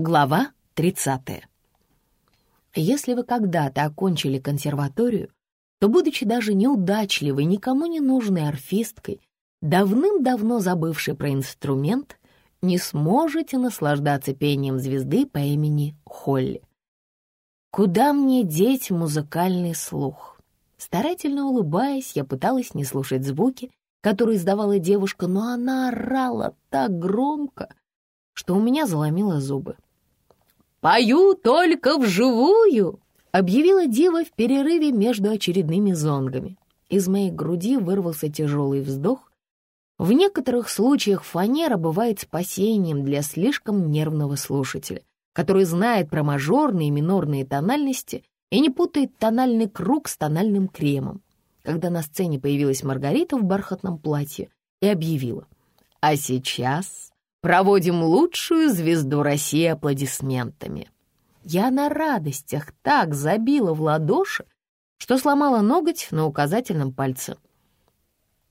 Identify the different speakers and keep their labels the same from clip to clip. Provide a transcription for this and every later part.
Speaker 1: Глава 30. Если вы когда-то окончили консерваторию, то, будучи даже неудачливой, никому не нужной орфисткой, давным-давно забывшей про инструмент, не сможете наслаждаться пением звезды по имени Холли. Куда мне деть музыкальный слух? Старательно улыбаясь, я пыталась не слушать звуки, которые издавала девушка, но она орала так громко, что у меня заломило зубы. «Пою только вживую!» — объявила дива в перерыве между очередными зонгами. Из моей груди вырвался тяжелый вздох. В некоторых случаях фанера бывает спасением для слишком нервного слушателя, который знает про мажорные и минорные тональности и не путает тональный круг с тональным кремом. Когда на сцене появилась Маргарита в бархатном платье и объявила «А сейчас Проводим лучшую звезду России аплодисментами. Я на радостях так забила в ладоши, что сломала ноготь на указательном пальце.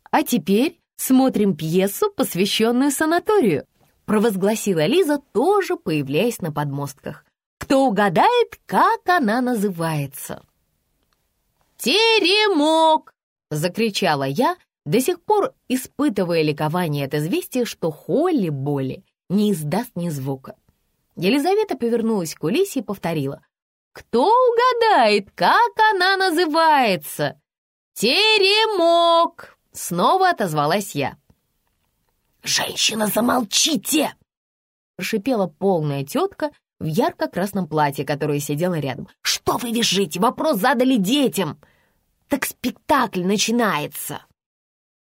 Speaker 1: А теперь смотрим пьесу, посвященную санаторию, провозгласила Лиза, тоже появляясь на подмостках. Кто угадает, как она называется? «Теремок!» — закричала я, до сих пор испытывая ликование от известия, что Холли Болли не издаст ни звука. Елизавета повернулась к кулисе и повторила. «Кто угадает, как она называется?» «Теремок!» — снова отозвалась я. «Женщина, замолчите!» — прошипела полная тетка в ярко-красном платье, которое сидела рядом. «Что вы визжите? Вопрос задали детям!» «Так спектакль начинается!»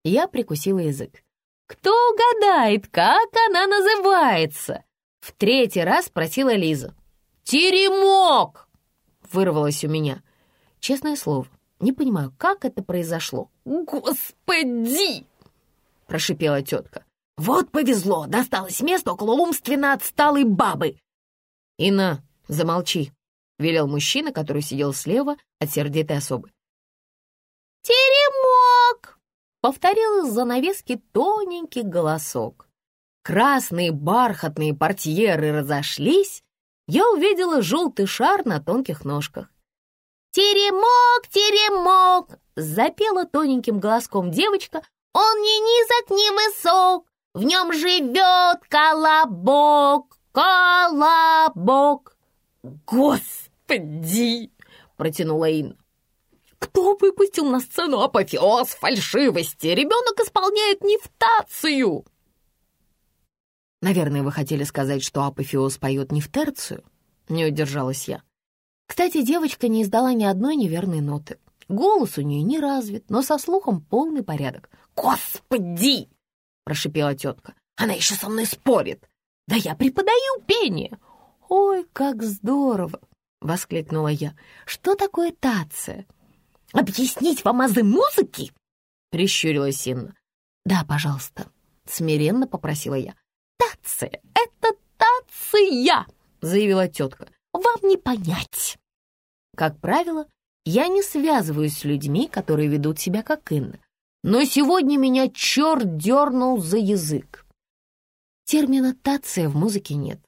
Speaker 1: Я прикусила язык. «Кто угадает, как она называется?» В третий раз спросила Лиза. «Теремок!» Вырвалось у меня. Честное слово, не понимаю, как это произошло. «Господи!» Прошипела тетка. «Вот повезло, досталось место около умственно отсталой бабы!» «Инна, замолчи!» — велел мужчина, который сидел слева от сердитой особы. «Теремок!» Повторил из занавески тоненький голосок. Красные бархатные портьеры разошлись, я увидела желтый шар на тонких ножках. «Теремок, теремок!» — запела тоненьким голоском девочка. «Он не низок, не высок, в нем живет колобок, колобок!» «Господи!» — протянула Инна. Кто выпустил на сцену апофеоз фальшивости? Ребенок исполняет нефтацию!» «Наверное, вы хотели сказать, что апофеоз поет не в терцию?» Не удержалась я. Кстати, девочка не издала ни одной неверной ноты. Голос у нее не развит, но со слухом полный порядок. «Господи!» — прошипела тетка. «Она еще со мной спорит! Да я преподаю пение!» «Ой, как здорово!» — воскликнула я. «Что такое тация?» Объяснить вам азы музыки?» — прищурилась Инна. «Да, пожалуйста», — смиренно попросила я. «Тация — это тация!» — заявила тетка. «Вам не понять!» Как правило, я не связываюсь с людьми, которые ведут себя как Инна. Но сегодня меня черт дернул за язык. Термина «тация» в музыке нет.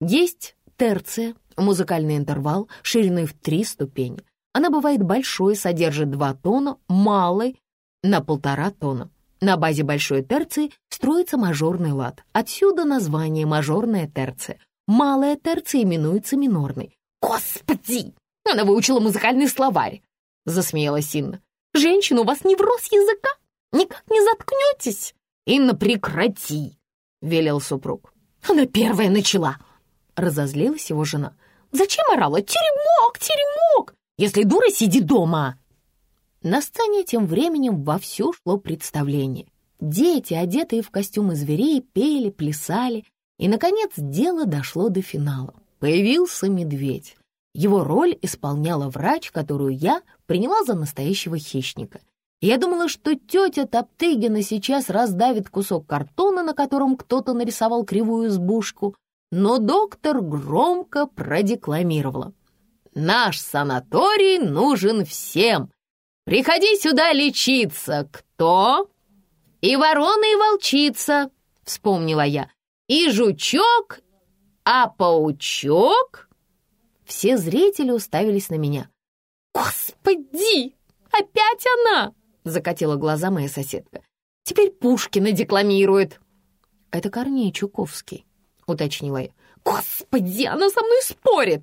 Speaker 1: Есть терция, музыкальный интервал шириной в три ступени. Она бывает большой, содержит два тона, малой — на полтора тона. На базе большой терции строится мажорный лад. Отсюда название мажорная терция. Малая терция именуется минорной. «Господи! Она выучила музыкальный словарь!» — засмеялась Инна. «Женщина, у вас невроз языка? Никак не заткнетесь?» «Инна, прекрати!» — велел супруг. «Она первая начала!» — разозлилась его жена. «Зачем орала? Теремок, теремок! Если дура, сиди дома!» На сцене тем временем вовсю шло представление. Дети, одетые в костюмы зверей, пели, плясали, и, наконец, дело дошло до финала. Появился медведь. Его роль исполняла врач, которую я приняла за настоящего хищника. Я думала, что тетя Топтыгина сейчас раздавит кусок картона, на котором кто-то нарисовал кривую избушку, но доктор громко продекламировала. Наш санаторий нужен всем. Приходи сюда лечиться. Кто? И ворона, и волчица, вспомнила я. И жучок. А паучок? Все зрители уставились на меня. «Господи, опять она!» — закатила глаза моя соседка. «Теперь Пушкина декламирует». «Это Корней Чуковский», — уточнила я. «Господи, она со мной спорит!»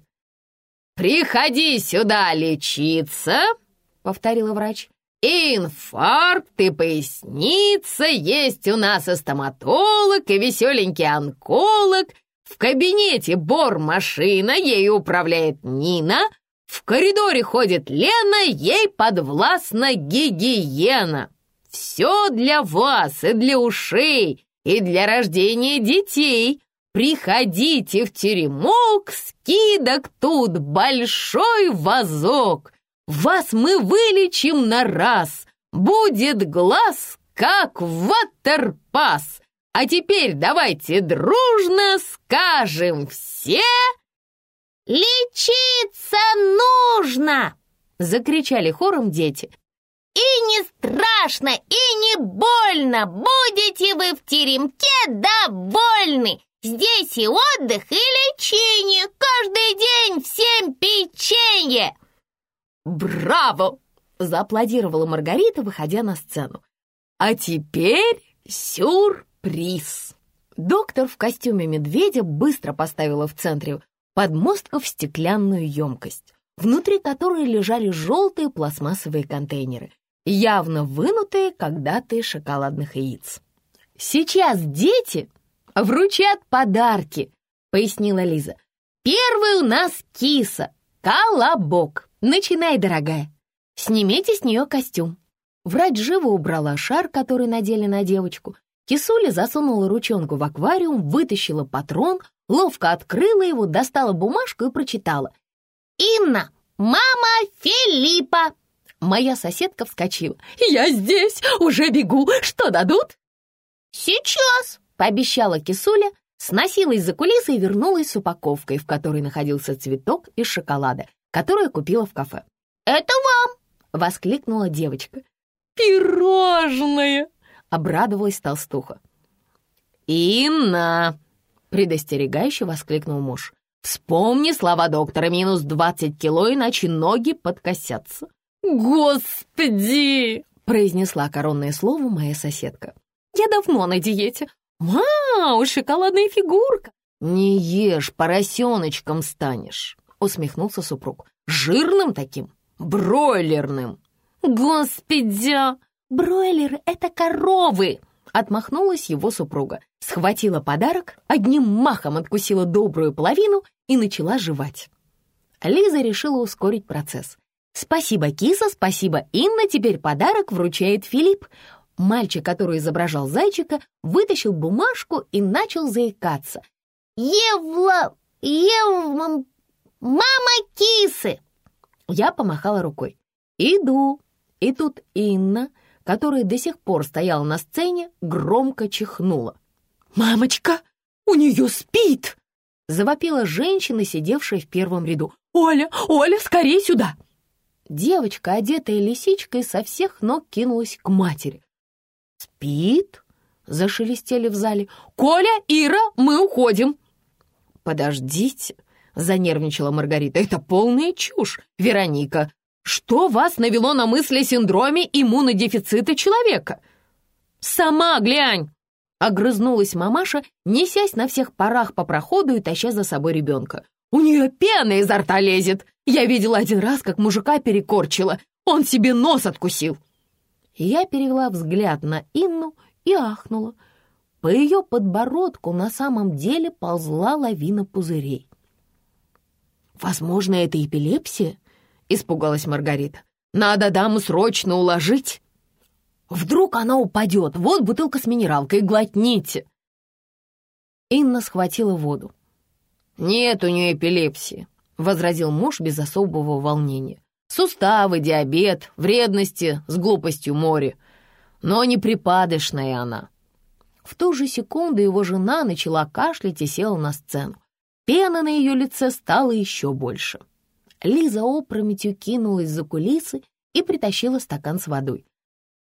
Speaker 1: «Приходи сюда лечиться!» — повторила врач. «Инфаркт и поясница, есть у нас и стоматолог, и веселенький онколог. В кабинете бор-машина, ею управляет Нина. В коридоре ходит Лена, ей подвластна гигиена. Все для вас и для ушей, и для рождения детей. Приходите в теремок, скидок тут большой вазок. Вас мы вылечим на раз, будет глаз, как ватерпас. А теперь давайте дружно скажем все «Лечиться нужно!» — закричали хором дети. «И не страшно, и не больно, будете вы в теремке довольны. Здесь и отдых, и лечение, каждый день всем печенье!» «Браво!» — зааплодировала Маргарита, выходя на сцену. «А теперь сюрприз!» Доктор в костюме медведя быстро поставила в центре подмостков стеклянную емкость, внутри которой лежали желтые пластмассовые контейнеры, явно вынутые когда-то из шоколадных яиц. «Сейчас дети вручат подарки», — пояснила Лиза. «Первый у нас киса, колобок. Начинай, дорогая. Снимите с нее костюм». Врач живо убрала шар, который надели на девочку. Кисуля засунула ручонку в аквариум, вытащила патрон, ловко открыла его, достала бумажку и прочитала. «Инна, мама Филиппа!» Моя соседка вскочила. «Я здесь, уже бегу. Что дадут?» «Сейчас!» Пообещала кисуля, сносилась за кулисы и вернулась с упаковкой, в которой находился цветок из шоколада, которую купила в кафе. «Это вам!» — воскликнула девочка. «Пирожное!» — обрадовалась толстуха. «Инна!» — предостерегающе воскликнул муж. «Вспомни слова доктора, минус двадцать кило, иначе ноги подкосятся». «Господи!» — произнесла коронное слово моя соседка. «Я давно на диете, «Вау, шоколадная фигурка!» «Не ешь, поросеночком станешь», — усмехнулся супруг. «Жирным таким, бройлерным». «Господи, бройлеры — это коровы!» Отмахнулась его супруга, схватила подарок, одним махом откусила добрую половину и начала жевать. Лиза решила ускорить процесс. «Спасибо, киса, спасибо, Инна, теперь подарок вручает Филипп. Мальчик, который изображал зайчика, вытащил бумажку и начал заикаться. «Евла... Ев... Мама кисы!» Я помахала рукой. «Иду!» И тут Инна, которая до сих пор стояла на сцене, громко чихнула. «Мамочка, у нее спит!» Завопила женщина, сидевшая в первом ряду. «Оля, Оля, скорее сюда!» Девочка, одетая лисичкой, со всех ног кинулась к матери. «Спит?» — зашелестели в зале. «Коля, Ира, мы уходим!» «Подождите!» — занервничала Маргарита. «Это полная чушь! Вероника, что вас навело на мысли о синдроме иммунодефицита человека?» «Сама глянь!» — огрызнулась мамаша, несясь на всех парах по проходу и таща за собой ребенка. «У нее пена изо рта лезет! Я видела один раз, как мужика перекорчила. Он себе нос откусил!» Я перевела взгляд на Инну и ахнула. По ее подбородку на самом деле ползла лавина пузырей. «Возможно, это эпилепсия?» — испугалась Маргарита. «Надо даму срочно уложить!» «Вдруг она упадет! Вот бутылка с минералкой, глотните!» Инна схватила воду. «Нет у нее эпилепсии», — возразил муж без особого волнения. Суставы, диабет, вредности с глупостью море. Но не припадочная она. В ту же секунду его жена начала кашлять и села на сцену. Пена на ее лице стала еще больше. Лиза опрометью кинулась за кулисы и притащила стакан с водой.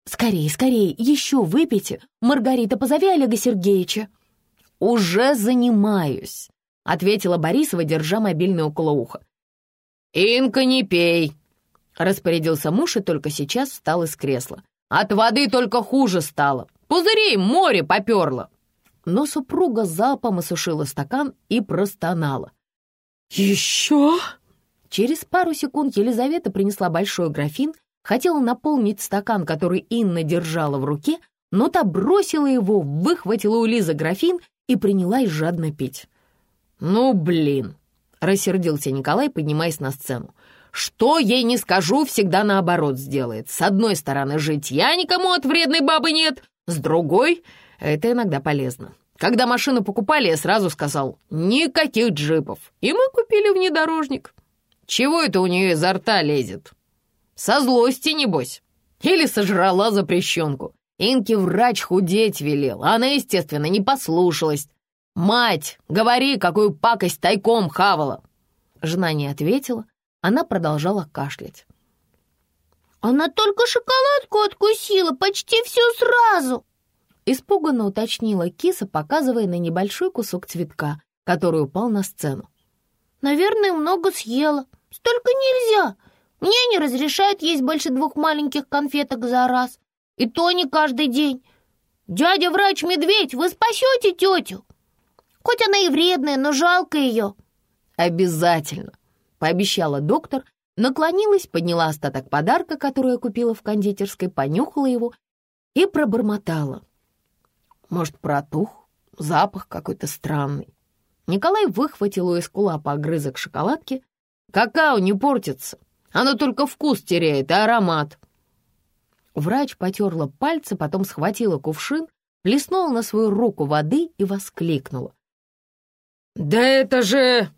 Speaker 1: «Скорее, скорее, еще выпейте! Маргарита, позови Олега Сергеевича!» «Уже занимаюсь!» ответила Борисова, держа мобильный около уха. «Инка, не пей!» — распорядился муж и только сейчас встал из кресла. «От воды только хуже стало. Пузырей море поперло!» Но супруга залпом осушила стакан и простонала. «Еще?» Через пару секунд Елизавета принесла большой графин, хотела наполнить стакан, который Инна держала в руке, но та бросила его, выхватила у Лизы графин и принялась жадно пить. «Ну, блин!» — рассердился Николай, поднимаясь на сцену. «Что ей не скажу, всегда наоборот сделает. С одной стороны, жить я никому от вредной бабы нет, с другой — это иногда полезно. Когда машину покупали, я сразу сказал, никаких джипов, и мы купили внедорожник. Чего это у нее изо рта лезет? Со злости, небось. Или сожрала запрещенку. Инке врач худеть велел, а она, естественно, не послушалась. «Мать, говори, какую пакость тайком хавала!» Жена не ответила, она продолжала кашлять.
Speaker 2: «Она только шоколадку откусила, почти всю сразу!»
Speaker 1: Испуганно уточнила киса, показывая на небольшой кусок цветка, который упал на сцену.
Speaker 2: «Наверное, много съела. Столько нельзя. Мне не разрешают есть больше двух маленьких конфеток за раз. И то не каждый день. Дядя врач-медведь, вы спасете тетю? Хоть она и вредная, но жалко ее».
Speaker 1: «Обязательно», — пообещала доктор, наклонилась, подняла остаток подарка, который я купила в кондитерской, понюхала его и пробормотала. Может, протух? Запах какой-то странный. Николай выхватил у эскулапа огрызок шоколадки. «Какао не портится, оно только вкус теряет и аромат». Врач потерла пальцы, потом схватила кувшин, плеснула на свою руку воды и воскликнула. «Да это же